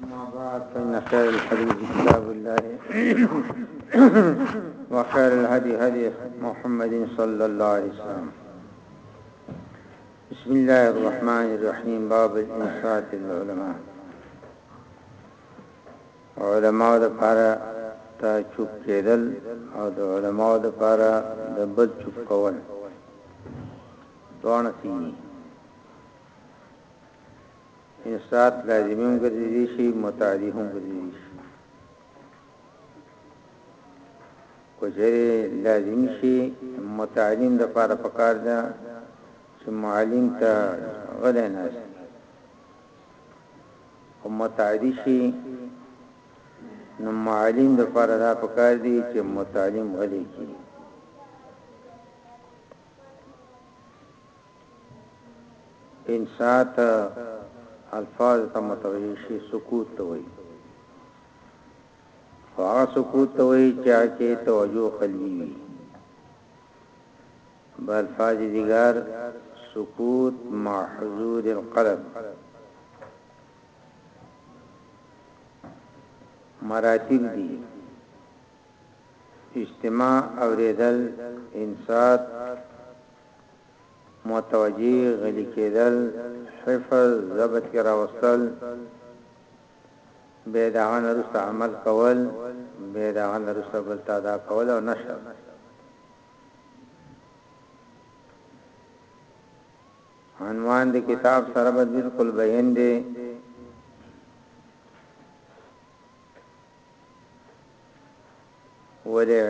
ما بعد فإن خير الحديث كتاب الله وخير الهدي هدي محمد صلى الله عليه وسلم بسم الله الرحمن الرحيم باب الإنصات العلماء علماء د پاره تا چوپ کېدل او د علماء د پاره د بل چوپ کول دوه نصیحت یو سات لازمی هم ګرځیدی شي متعدی هم ګرځیدی شي کوجری لازم شي متعلم د پاره پکار ده چې معلم ته غلې نه شي او متعدی شي نو معلم د پاره دا پکار دي چې متعلم غلې کی انشاءات الفاظ ته متوجه شي سکوت ته وایي خو هغه سکوت ته وایي چې هغه توجه قلبي وي بل فاظ دیګر سکوت مع حضور القلب مراتب دي اجتماع اوریدل انصات متوجه، غلي کېدل، حفظ، ضبط کې راوستل، بیا د هغه نه وروسته عمل کول، بیا د هغه نه وروسته بل ته ادا کول او نشر. عنوان د کتاب سره به بالکل بیان دی. ولې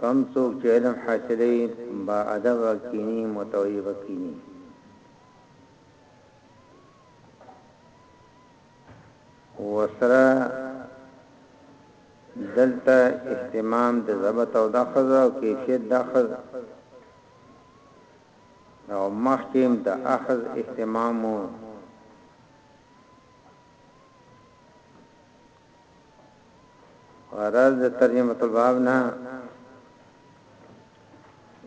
کم څوک چې علم حاصلوي با ادبه کېني، متویبه کېني. وسره دلته اهتمام د ضبط او دخذ او کیفیت دخذ ده او مخکې هم د اخذ اهتمام وو. غرض د ترجمه الباب نه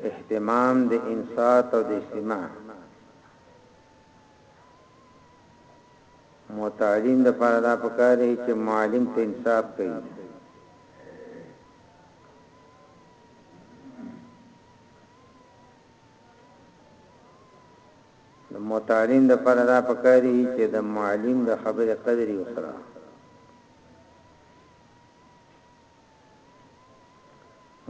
اهتمام د انصات او د استماع متعلم د پاره دا پکاره چې معلم ته انصاف کوي د متعلم لپاره دا پکار وي چې د معلم د خبرې قدر يې وکړه.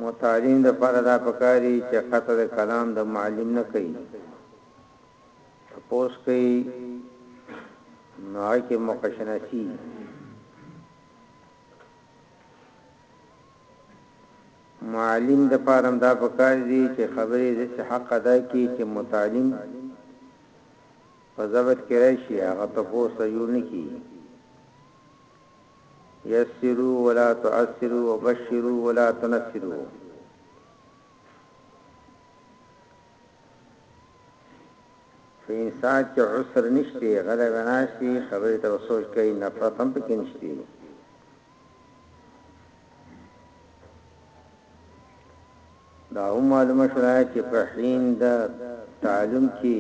متعلم لپاره دا پکار وي چې قطع د کلام د معلم نه کوي. تپوس کوي نو هغه کې موقع شناسي. معلم د پاره هم دا پکار دي چې خبرې يې داسې حق ادا کړي چې متعلم په ضبط کې راشي هغه تپوس ته جوړ نه کېږي يسرو ولا تعسرو وبشرو ولا تنفرو په انسان کې عسر نشته غلبه ناشتي خبرې ته سوچ کوي نفرت هم پکې نشته دا هم معلومه شوه چې په حين د تعلم کې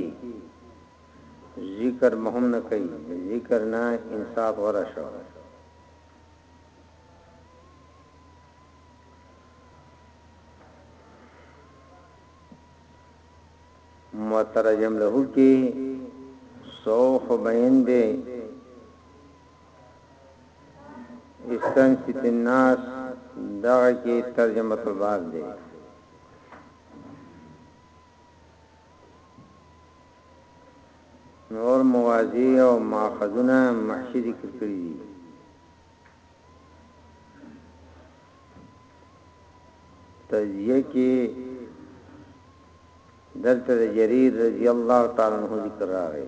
ذکر مهم نه کوي د ذکر نه انصاف غوره شو مترجم له کې سوف بین دی استنسی فی الناس دغه کې ترجمه الباب دی نور موازی او ماخذونه محشی ذکر کړی دي تزیه کې دلته جریر رضی الله تعالی عنہ ذکر راغی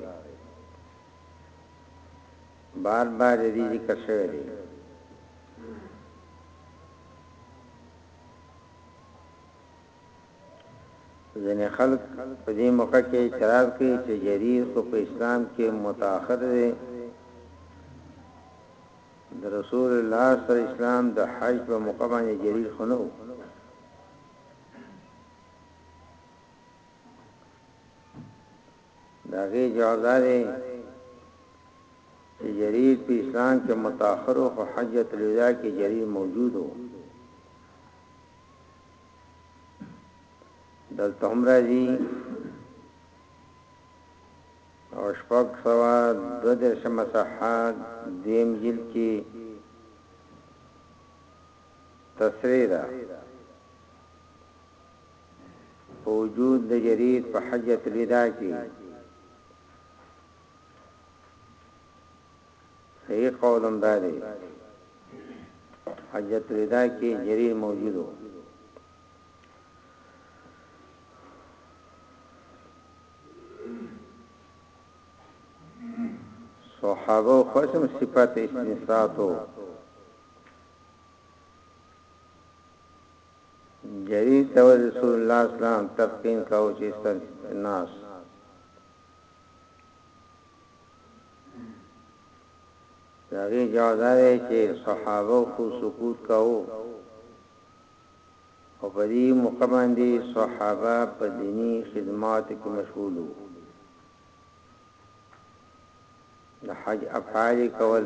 بار بار د دې ذکر شوی دی ځنې خلک په دې موقع کې اعتراض کوي چې جریر خو په اسلام کې متأخر دی د رسول الله صلی الله علیه وسلم د حج په موقع باندې جریر خو نه د هغې جواب دا دی چې جرير په اسلام کې متأخر او حجت الوداع کې جرير موجود و دلته هم راځي او شپږ سوا دو درشم صحه دویم جلد کې تصریح ده په وجود د جرير په حجة الوداع کي صحيح قول هم دا دی حجة الوداع کي جرير موجود وو صحابه خصم صفات استنصاتو جری ته ور رسول الله اسلام تقین کاو چې سر ناس داغي جواب دی چې صحابه خو سکوت کاو او په دې موقع باندې صحابه په دینی خدمات کې مشغول وو د حج افعال کول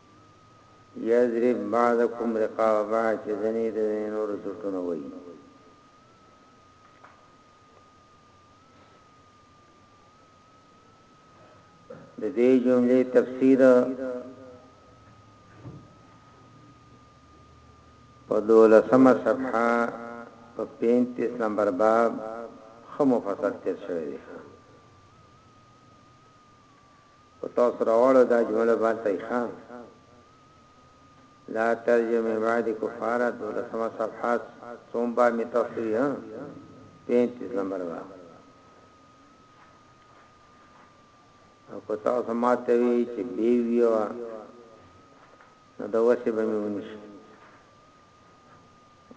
یضرب بعضکم رقاب بعض چې ځنې د ځنې نور سټونه وایي د دې جملې تفسیر په دولسمه صفحه په 35 نمبر باب خمو فصل تیر شوی دی خو تاسو راوړو دا جمله بل ته ښه لا ترجمه بعد کفاره دولسمه صفحه څوم با می تاسو یې 35 نمبر وا او کو تاسو ماته وی چې بی ویو نو دا وسه به می ونیش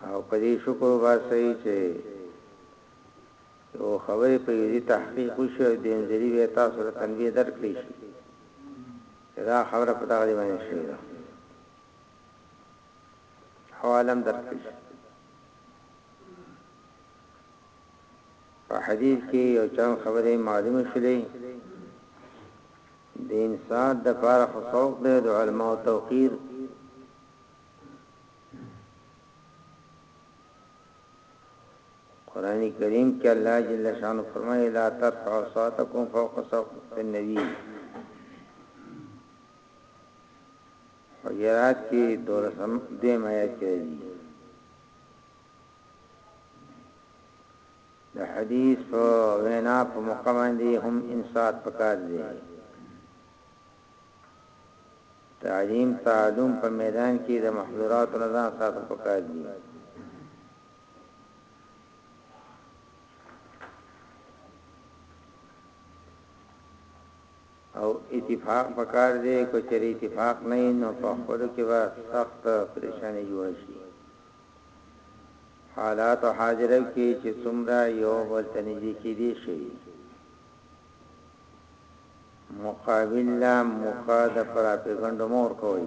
او پدې شکر واسي چې د خبرې په عوضي تحقیق وشي او دې نظریې بیا تاسو ته تنبیه درکړی شي چې دا خبره په دغه ځای باندې شوې ده حواله هم درکړی شي په حدیث کې یو چا خبره معلومه شولې د انسان د پاره خصوص دی د علماء توقیر قرآن کریم کې الله جل شانه فرمایي، لا ترفعوا اصواتکم فوق صوت النبي. حجرات کې دولسم دویم آیات کې راځي. د حدیث په وینا په موقع باندې هم انصات پکار دی تعلیم تعلم په میدان کې د محظورات نه ځان ساتل پکار دی او اتفاق پکار دی کو چری اتفاق نه نو په خپل کې به سخت پریشانی جوړ شي حالات او حاضر کې چې څومره یو بل تنځي کې دي شي مقابل لا مخاد پر پیغندمور کوي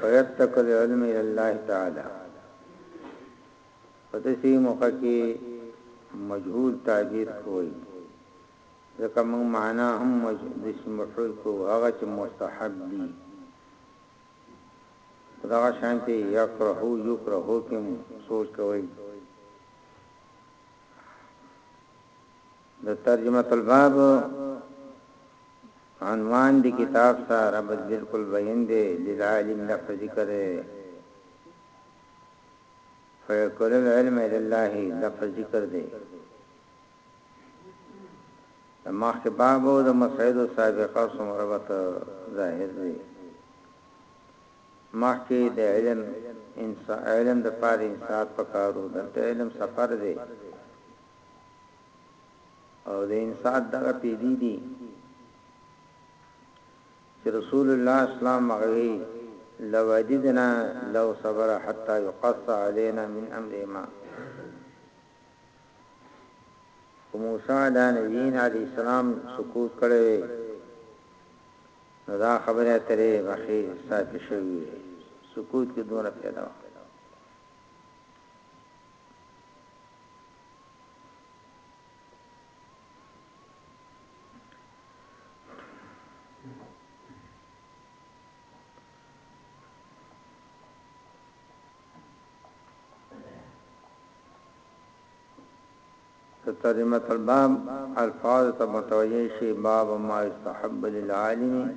فيترک العلم الى الله تعالی په دسی موقع کی مجهول تعبیر کوی ځکه موږ معنا هم مجلس مفعول کو هغه چې مستحب دي دا شانتي یکره یکره کوم سوچ کوي د ترجمه الباب عنوان دی کتاب سا ربط بالکل بین دی للعالم لفظ ذکر دی فیقل العلم لله لفظ ذکر دی مخک باب او د مسعید سابقه سم ربط ظاهر دی مخک د علم انسان علم د پاره انصاف پکارو دلته علم سفر دی او د انسان دغه پيدي دي چې رسول الله اسلام مغوي لوجدنا لو صبر حتى يقص علينا من امر ما موسی دا نبیین علی السلام سکوت کړي نو دا خبره ترې مخې ساتي شوی سکوت کې دونه پیدا وکړه ترجمه الباب الفاظ ته متوجه باب ما يستحب للعالم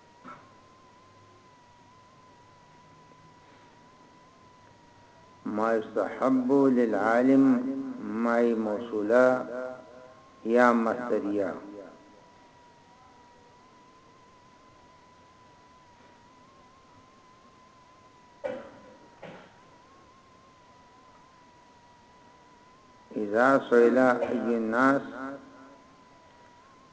ما يستحب للعالم ما موصوله يا مستريا اذا سئل اي الناس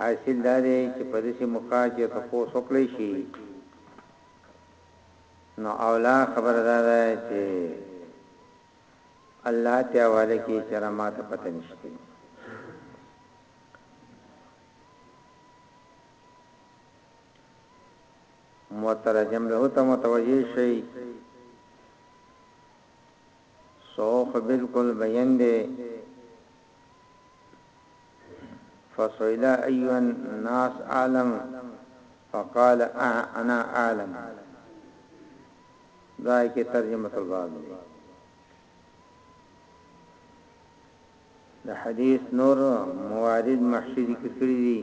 حاصل دا دی چې په داسې موقع کې تپوس وکړای شي نو اولا خبره دا ده چې الله ته حواله کې چې رماته پته نشته مترجم له ته متوجي شي سوخ بلکل بين دی فسئل ايها الناس اعلم فقال اه انا اعلم دا کې ترجمه الباب دی د حدیث نور موارد محشی ذکر کړی دي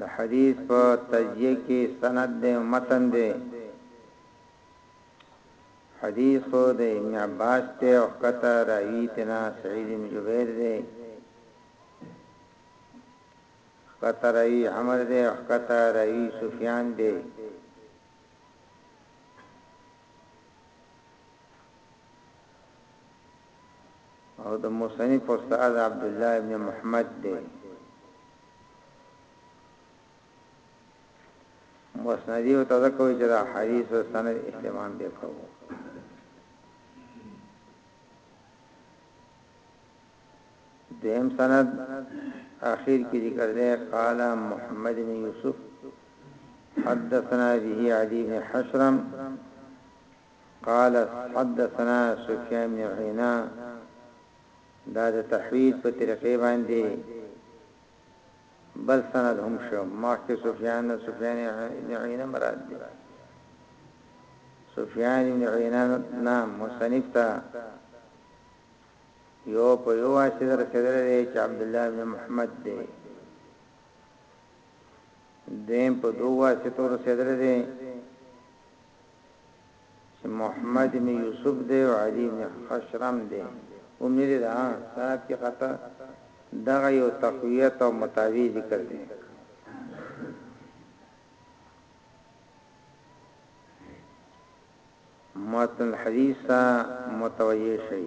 د حدیث په تجزیه کې سند دی متن دی حديث خو د ابن عباس دی او ښکته راوي تینا سعيد بن جبير دی ښکته راوي عمر دی او ښکته راوي سفيان دی او د مصنف استاد عبد الله ابن محمد دی مسندی او تذکوی چې دا حدیث او سند احتمام به کوو دیم سند اخیر کې ذکر دی قال محمد بن یوسف حدثنا به عدی بن حشرم قال حدثنا سفیان بن عینا دا د تحویل په طریقې باندې بل سند هم شو مخکې سفیان نه سفیان ابن عینه مراد دی سفیان ابن عینه نه مصنف تا یو په یو واسطه در سره دی چې عبد الله ابن محمد دی دیم په دوه واسطه تر سره دی چه محمد ابن یوسف دی او علی ابن خشرم دی او مری ده سند کی قطعا دغه یو تقویت او متابع ذکر دی متن الحدیث متوجه شی.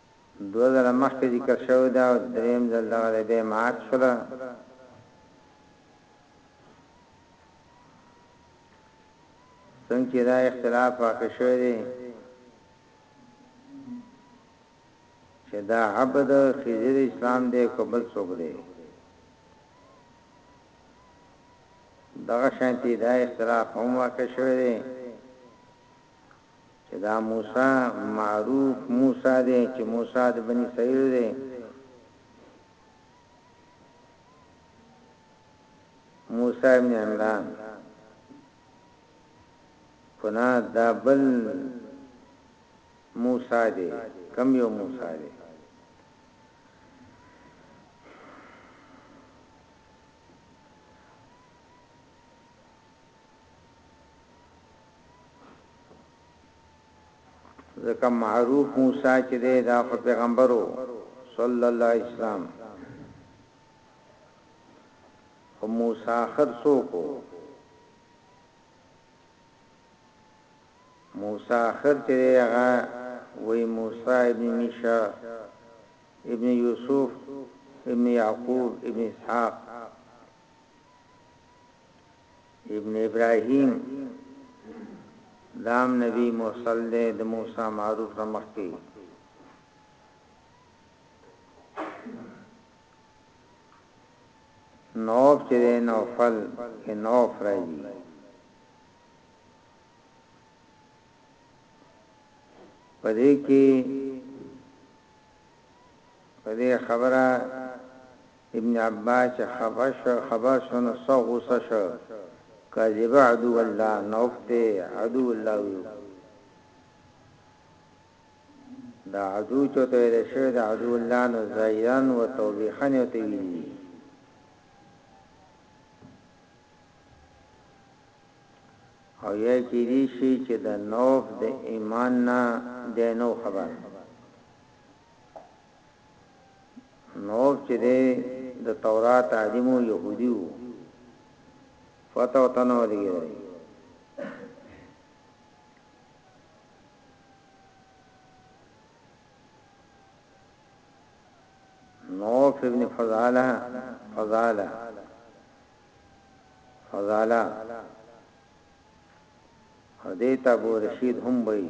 دوه ځله مخکې ذکر شوې ده او درېیم ځل دغه دی، بیا مات شوله. څنګه چې دا اختلاف واقع شوی دی چې دا عبد خضر اسلام دی که بل څوک دی، دغه شانتې دا اختلاف هم واقع شوی دی چې دا موسی معروف موسی دی چې موسی د بنی اسرائیل دی موسی ابن عمران کنا دا بل موسی دی کم یو موسی دی ځکه معروف موسی چې دی دا خو پیغمبر و صلی الله علیه وسلم خو موسی اخر څوک و موسی اخر چې دی هغه وی موسی ابن میشا ابن یوسف ابن یعقوب ابن اسحاق ابن ابراهيم دام نبی مرسل دی د موسی معروف نه مخکې نوف چې دی نوفل کې نوف راځي پدې کې پدې خبره ابن عباس چې خفه شو خبر شو نو څه غوسه شو کذب عدو الله نوف ته عدو الله ویو دا عدو چې ته ویل شوی دا عدو الله نو زایران و توبیخن یو ته ویلی او یا کې دي شي چې د نوف د ایمان نه د نو خبر نوح چې دی د تورات عالم و یهودي و پته ورته نه وه لګېدلې نوف ابن فضاله فضاله فضاله حدیث ابو رشید هم وی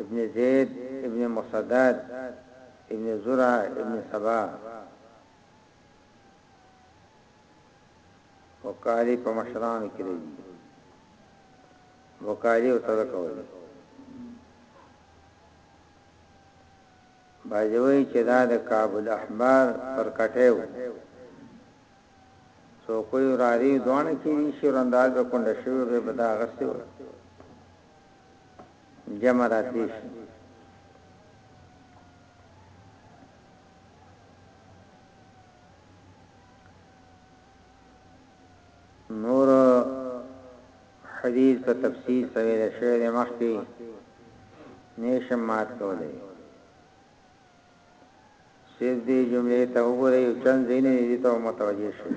ابن زید ابن مسدد ابن زرع ابن سبا وقاری په مشران کې دی وقاری او تر کول باجوي چې دا د کابل احبار پر کټه و سو کوی راری دوان کې شي رنداز به کونډه شوی به بدا غسه جمع راتلی شی. نور حدیث په تفصیل سویل شوی دی مخکی نیشم مات کولی صرف دی جمله ته وګوری او چند زینه دی ته متوجه شوی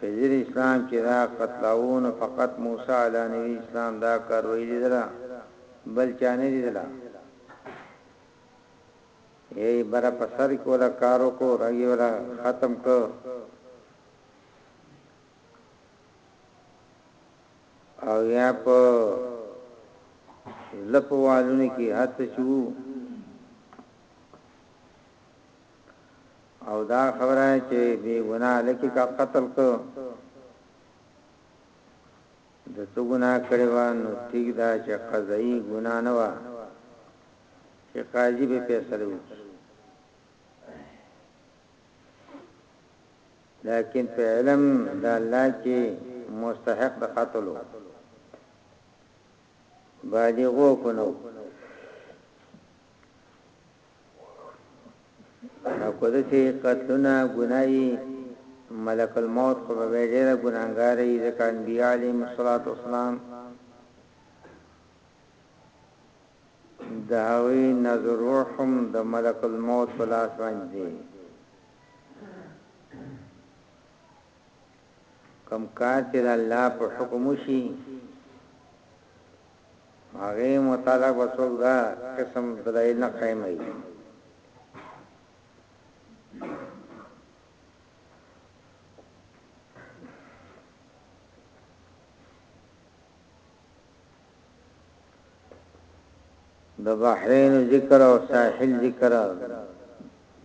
خضر اسلام چی دا قتلاوو نو فقط موسی علی نبی اسلام دا کاروایی لیدله بل چا نه لیدله یی بره په سر کی ولا کار وکړو رګی ولا ختم کړ او یا په لپوالونه کی هڅه چوو او دا خبره چې بی ګناه لکی کا قتل کو د څو ګناه کړي و نو ټیک دا چې قضایی ګناه نه و چې قاضي به فیصله وکړي لیکن په علم د الله کې مستحق د قتل و بالغو کنو کوده چې قتلونه ګناي ملک الموت خو به ډېر ګناګار یې ځکه انبیاء علیهم الصلوات والسلام داوی نظر روحم د ملک الموت په لاس باندې دی کم کار چې الله په حکم شي هغې مطالعه به څوک دا قسم دلایل نه قایموي. د بحرین ذکر او ساحل ذکر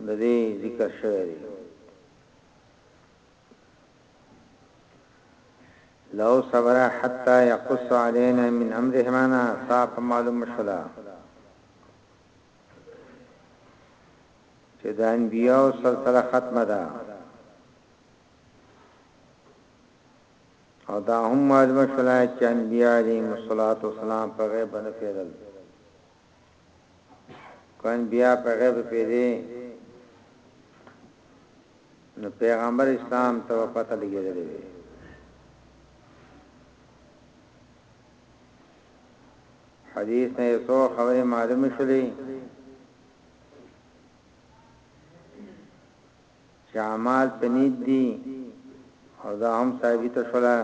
د دې ذکر شوی دی. لو صبر حتی یقص علینا من امرهما نه صاف معلومه شوله چې د انبیاو سلسله ختمه ده او دا هم معلومه شوله چې انبیا علیهم الصلاۃ والسلام په غیب نه پیدل کون بیا په غیب پیدې نو پیغمبر اسلام ته پته لګیدلې وي حدیث نه څو خبرې معلومې شولې چې اعمال پنید دي او دا هم ثابت شولا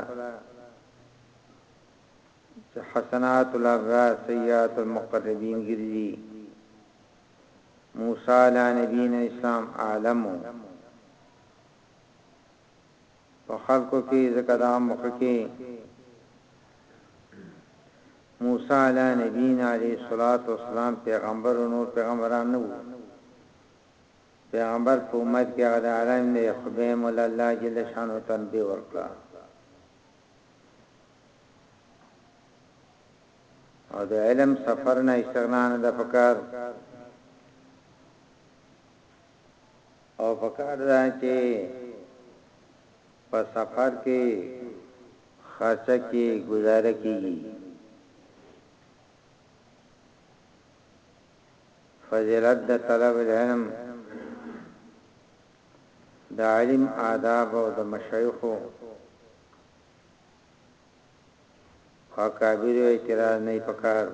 چې حسنات الابرار سيئات المقربين ګرځي موسی علی نبینا اسلام عالم په خلکو کې ذکر عام مخ کې موسی علی نبینا علیه الصلاۃ والسلام پیغمبر او نور پیغمبران نه وو پیغمبر په امت کې هغه عالم نه خدای مولا الله جل شانو تنبیه ورکړه او د علم سفر نه استغنا نه ده پکار او پکار ده چې په سفر کې خرچه کې گزاره کیږي فضیلت د طلب العلم د عالم آداب او د مشایخو او اکابرو اعتراض نه پکار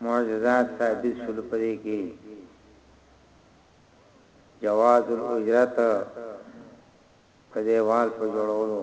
معجزات ثابت شول پدې کې جواز الاجرت په دیوال په جوړولو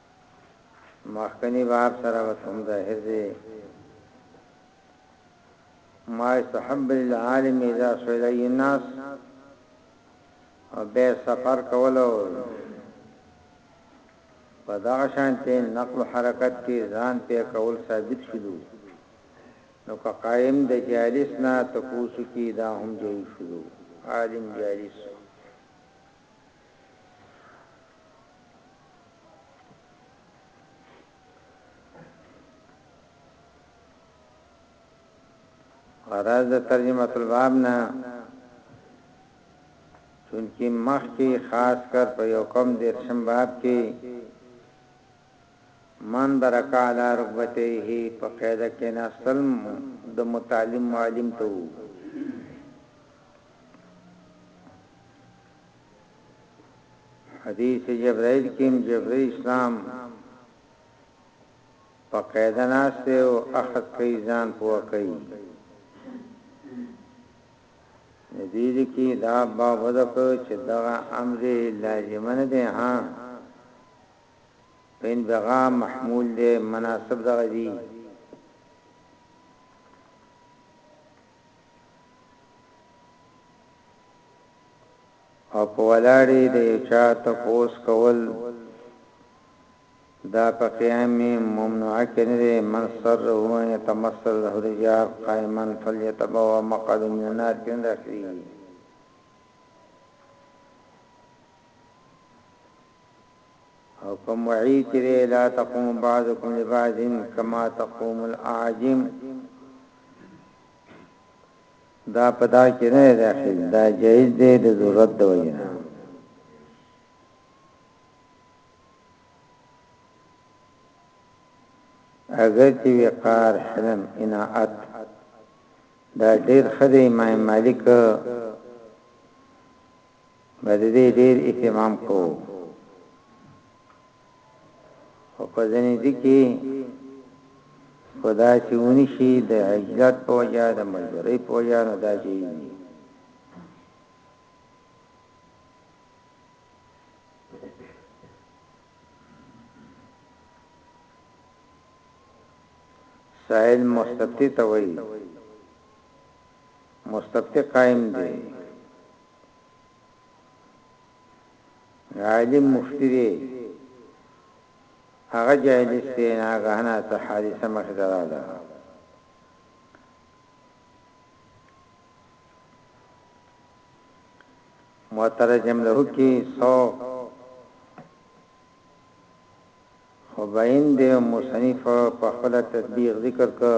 مخکنی باب سره بس هم د هرځي ما استحب للعالم اذا سئل الناس او به سفر کولو په دا شانته نقل حرکت کې ځان په کول ثابت شلو نو که قائم د جالس نه تکوس کی دا هم جوړ شلو عالم جالس غرض د ترجمه الباب نه چونکی مخ کی خاص کر په یو کم دیرشم باب کی من برکع علی رکبتیه په قاعده کیناستل د متعلم معلم ته وو. حدیث جبرائیل کې جبرائیل اسلام په قاعده ناشته او اخذ کوي ځان پوه کوي ندی دې کې دا باب ذکر چې دا امر لازم نه دی ها ادغام محمول دی مناسب دغه دی او په ولاړې د یو چا تفوس کول دا په قیام ممنوع کې نه دی من سر هو یتمثل له رجال قائما فلیتبوا مقعد من النار کې نه اخلي او په معي کې دی لا تقوم بعضکم لبعض کما تقوم الاعاجم دا په دا کې نه داخل دا جایز دی د ضرورت د وجنه اگر چې وقار حلم اناعت دا ډېر خدای ما مالک به د دې ډېر اهتمام کوو، خو په ځینې دي کې خدا چې ونی شي د عجلت په وجه د مجبورۍ په وجه نو دا جایز دي سائل مستبتی ته وایي مستبتی قائم دی عالم مفتي دی هغه جاهلیس دی ناګهانه څه حادثه مخې ته راغله مترجم له کې سو خبین دی مصنف په خپل تطبیق ذکر کړ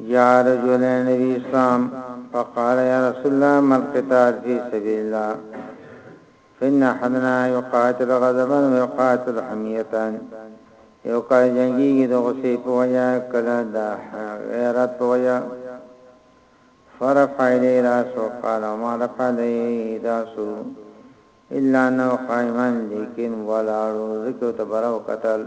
جاء رجل الى نبي اسلام فقال يا رسول الله ما القتال في سبيل الله فان احدنا يقاتل غضبا ويقاتل حميتا یو کله جنگیږي د غصې په وجه کله د غیرت په وجه فرف علی راس او قال ما رفع علی راسو الا نو قائما لیکن ولاړو ذکر تبرو قتل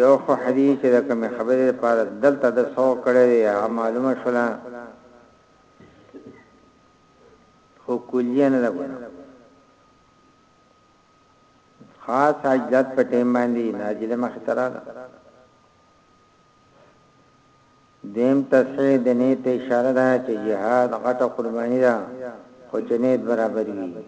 یو خو حدی چې د کومې خبرې لپاره دلته د سوق کړی دی هغه معلومه شوله خو کلیه نه ده ګنه خاص عجلت په ټیم باندې ناجله مخ ترا ده دیم تصحیح د نیت اشاره ده چې جهاد غټه قربانی ده خو چې نیت برابر وي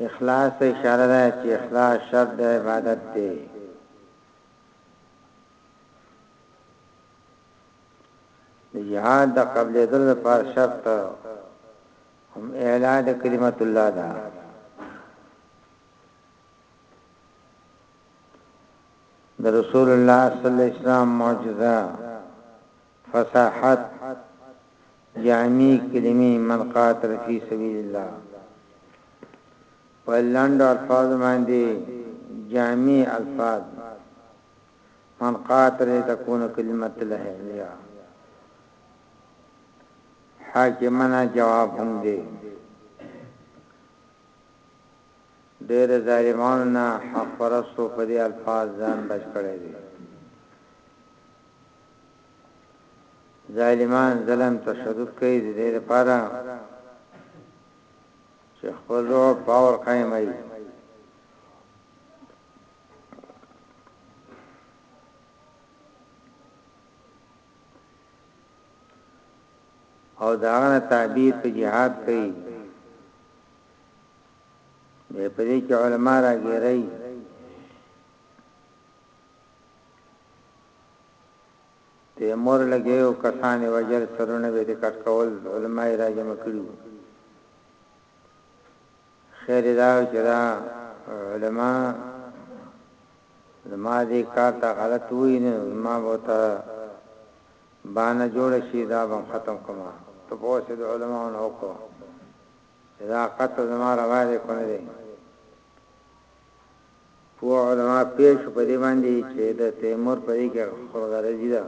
اخلاص ته اشاره ده چې اخلاص شرط د عبادت دی. د جهاد د قبلېدلو لپاره شرط هم اعلا د کلمت الله ده. د رسول الله صلی الله علیه وسلم معجزه فصاحت جامع کلمې من قاتل فی سبیل الله په لنډو الفاظو باندې جامع الفاظ من قاتل تكون کلمت الله علیا حاکمنا جواب هم دی ډېر ظالمانو نه حق پرستو په دې الفاظ ځان بچ کړی دی ظالمان ظلم تشدد کوي د دې لپاره چې خپل روح باور قائم وي او دا غنه تعبیر په jihad کوي به پرې کې علما راګرای تیمور لګیو کسان یې وژل سرونه به دې کټ کول علما یې را جمع کړي وو خیر دا چې دا علما زما دې کار ته غلط وای نه ما به ته باندې جوړ شي دا به ختم کما ته په اوسه د علما نه وکړه دا قطع زما روایت کو نه دی پوه علماء پوه شو په دې باندې چې د تیمور په دې کې خپل غرضي ده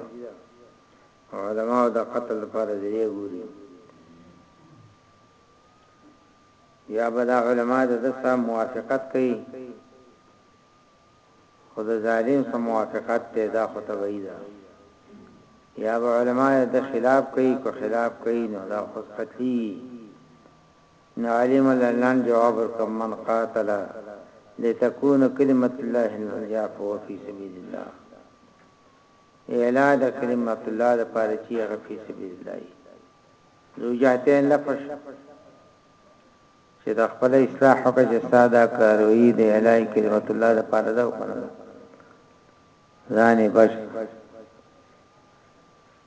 او علماء د قتل لپاره ذریعه ګوري یا به دا علماء د دسا موافقت کوي خو د ظالم سره موافقت ته دا خو تبعی ده یا به علماء د خلاف کوي کو خلاف کوي نو دا خو قتلی نو عالي ملا لنډ جواب ورکړ، من قاتل لتکون کلمة الله العليا فهو في سبيل الله، اعلاء د کلمة الله لپاره چي هغه في سبيل الله وي، ذو جهتين لفظ چي د خپل اصلاح وکړي چي ستا دا کاروي د اعلاء کلمة الله لپاره ده او که نه ده ځان يې بچ کړ.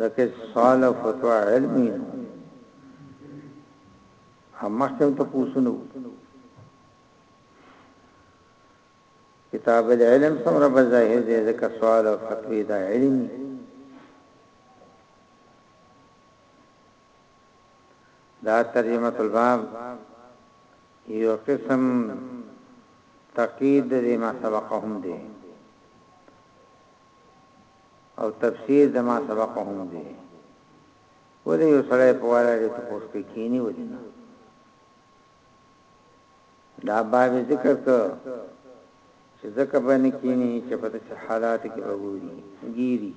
دکه سوال فتوا علمي نو همختم ته پوښتنو کتاب العلم سمره بظاهر دې ځکه سوال او فتوی دا علمي دا ترجمه الباب یو قسم تقید دې ما سبقهم دې او تفسیر د ما سبق هم دی ولې یو سړی په واره لري ته پوښت کې کینی ولې نه دا باب ذکر کو چې ځکه باندې کینی چې په دې حالات کې وګوري ګيري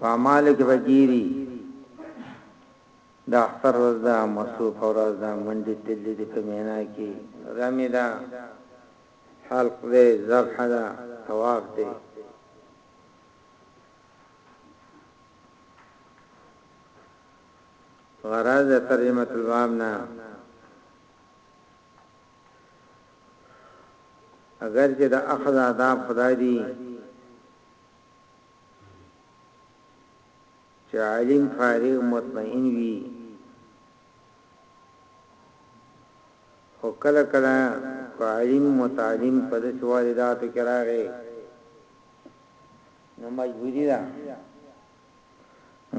په مال کې وګيري د اختر ورځ ده مصروفه ورځ ده منډی تللی دی په مینا کی رمی ده حلق دی ذبح ده طواف دی. غرض د ترجمة الباب نه اګر چې د اخذ آداب خدای دی چې عالم فارغ مطمئن وي خو کله کله که عالم متعلم په داسې وارداتو کې راغی نو مجبوري ده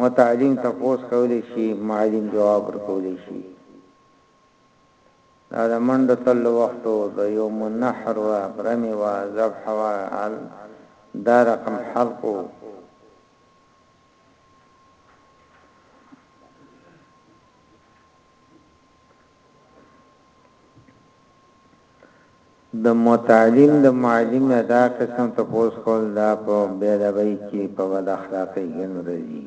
متعلم تپوس کولی شي معلم جواب ورکولی شي دا د منډو تلو وختو د یوم النحر و برمی و ذبح و دا رقم حلقو د متعلم د معلم نه دا قسم تپوس کول دا په بې ادبۍ کې په بد اخلاقۍ کې نه راځي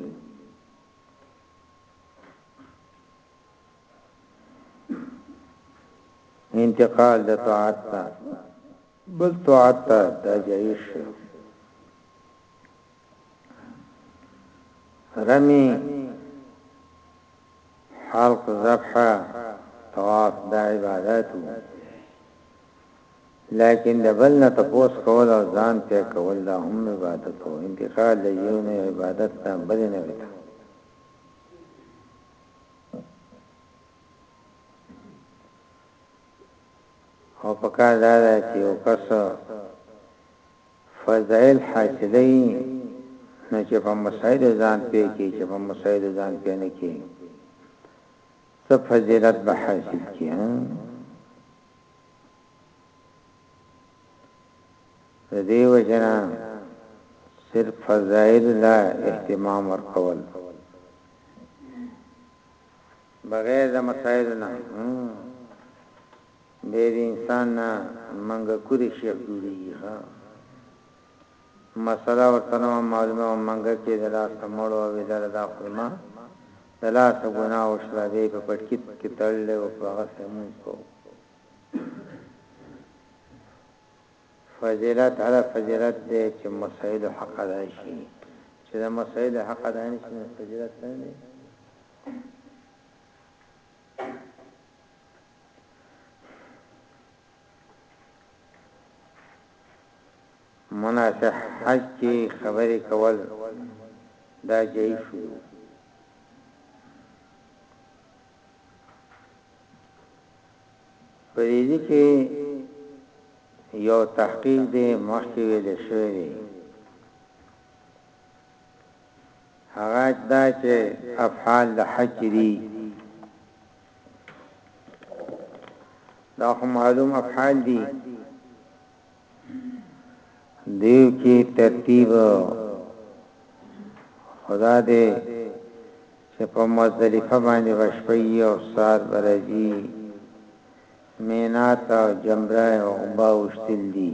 انتقال د طاعت ته بل طاعت ته د جایز شو رمي حلق ذبحه طواف دا عبادتو لیکن د بل نه تپوس کول او ځان په کول دا هم عبادت او انتقال د یو نه عبادت ته بل نه وته او پکار دا ده چې یو کس فضائل حاصلوي نو چې په مسائلو ځان پوه کړي چې په مسائلو ځان پوه نه کړي څه فضیلت به حاصل کړي دې وجنا صرف فضائل لا اهتمام ورکول بغیر د مسائل نه بې د انسان نه منګکوری شیخ جوړیږی ښه مسله ورته نه وه معلومه او منګک یې د لاسه مړو او ویده له دا خرما د لاسه ګناه وشوله بیا یې په پټکی کې تړلی او په هغه سه یې مونځ کوو فضیلت هغه فضیلت دی چې مسائل حق ادا شي چې د مسائل حق ادا نشي نو فضیلت څنګه دی مناسح حج کی خبری کول دا جایز شوی. په دې کې یو تحقیق دی مخکې ویل شوی دی هغه دا چې افعال د حج دي دا خو معلوم افعال دي دیو کې ترتیب خدا دې چې په مزدلفه باندې وشپي او سار برځي مینات او جمره او عقبه وشتل دي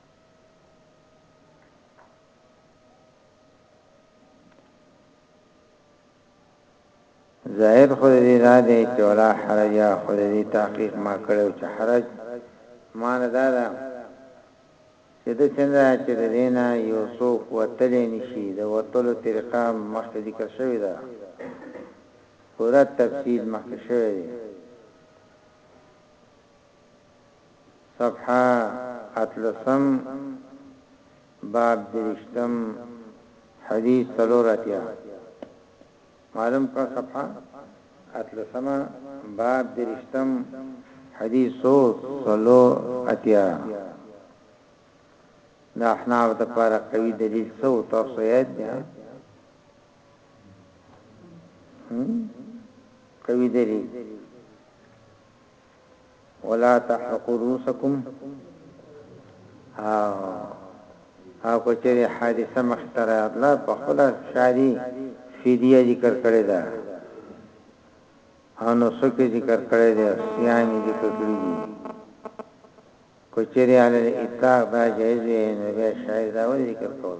ظاهر خو د دې دا دی چې ولا حرج خو د دې تحقیق ما کړو چې حرج معنی دا ده چې د څنګه چې د دینا یو څوک وتلې نشي د وتلو طریقه مخکې ذکر شوې ده پورا تفصیل مخکې شوی دی صفحه اتلسم، باب درویشتم، حدیث څلور اتیا معلوم کړه صفحه اتلسمه، باب درویشتم، حدیث څو څلور اتیا د احناف د پاره قوي دلیل څه او تاسو یاد دی قوي دلیل ولا تحرقوا رؤوسکم او کو چری حادثه مختره الله په خپل شاری فدیه ذکر کړی دا او نو سکه ذکر کړی دا سیان ذکر کړی دی کو چری علی اطلاق دا جایز وی نو به شاید دا ول ذکر کول